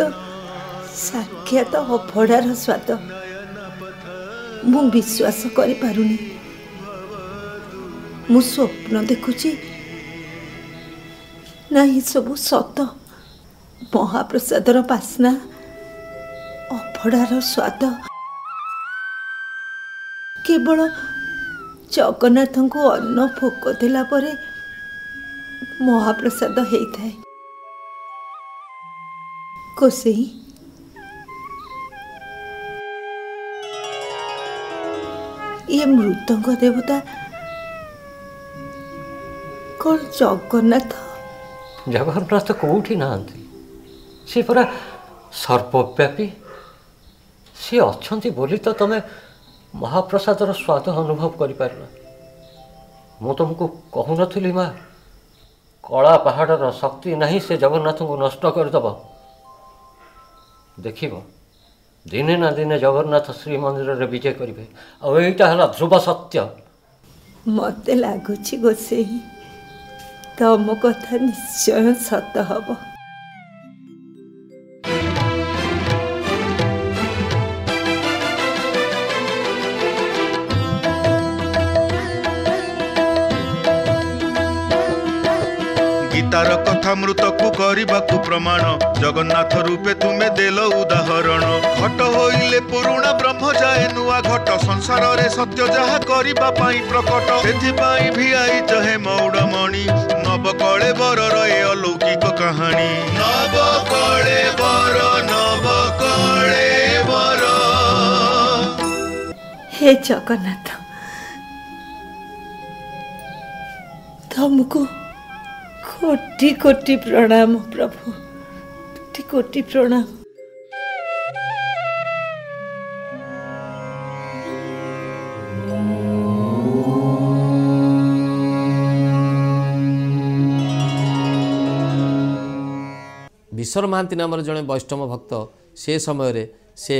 ଅଭିଜ୍ଞାତ ଅଭଡ଼ାର ସ୍ୱାଦ ମୁଁ ବିଶ୍ୱାସ କରିପାରୁନି। ମୁଁ ସ୍ୱପ୍ନ ଦେଖୁଛି। ନା ଏସବୁ ସତ। ମହାପ୍ରସାଦର ବାସ୍ନା ଅଭଡ଼ାର ସ୍ୱାଦ। କେବଳ ଜଗନ୍ନାଥଙ୍କୁ ଅନ୍ନ ଭୋଗ ଦେଲା ପରେ ମହାପ୍ରସାଦ ହେଇଥାଏ। କୋସେଇ ଇଏ ମୃଦଙ୍ଗ ଦେବତା କ'ଣ ଜଗନ୍ନାଥ ଜଗନ୍ନାଥ କେଉଁଠି ନାହାନ୍ତି ସେ ପରା ସର୍ବବ୍ୟାପୀ ସିଏ ଅଛନ୍ତି ବୋଲି ତ ତମେ ମହାପ୍ରସାଦର ସ୍ୱାଦ ଅନୁଭବ କରିପାରିଲ ମୁଁ ତୁମକୁ କହୁନଥିଲି ମା କଳା ପାହାଡ଼ର ଶକ୍ତି ନାହିଁ ସେ ଜଗନ୍ନାଥଙ୍କୁ ନଷ୍ଟ କରିଦେବ ଦେଖିବ। ଦିନେ ନା ଦିନେ ଜଗନ୍ନାଥ ଶ୍ରୀମନ୍ଦିରରେ ବିଜେ କରିବେ। ଆଉ ଏଇଟା ହେଲା ଧ୍ରୁବ ସତ୍ୟ। ମୋତେ ଲାଗୁଛି ଗୋସେଇ ତମ କଥା ନିଶ୍ଚୟ ସତ ହବ। ଗୀତାର କଥା ମୃତକୁ କରିବାକୁ ପ୍ରମାଣ। ଜଗନ୍ନାଥ ରୂପେ ତୁମେ ଦେଲ ଉଦାହରଣ। ଘଟ ହୋଇଲେ ପୁରୁଣା ବ୍ରହ୍ମ ଯାଏ ନୂଆ ଘଟ। ସଂସାରରେ ସତ୍ୟ ଯାହା କରିବା ପାଇଁ ପ୍ରକଟ। ସେଥିପାଇଁ ଭିଆଇଛ ହେ ମୌଡ଼ମଣି ନବ କଳେ ବରର ଏ ଅଲୌକିକ କାହାଣୀ। ନବ କଳେ ବର ନବ କଳେ ବର ହେ ଜଗନ୍ନାଥ ତମକୁ କୋଟି କୋଟି ପ୍ରଣାମ ପ୍ରଭୁ। କୋଟି କୋଟି ପ୍ରଣାମ। ବିଶ୍ୱର ମହାନ୍ତି ନାମର ଜଣେ ବୈଷ୍ଣବ ଭକ୍ତ ସେ ସମୟରେ ସେ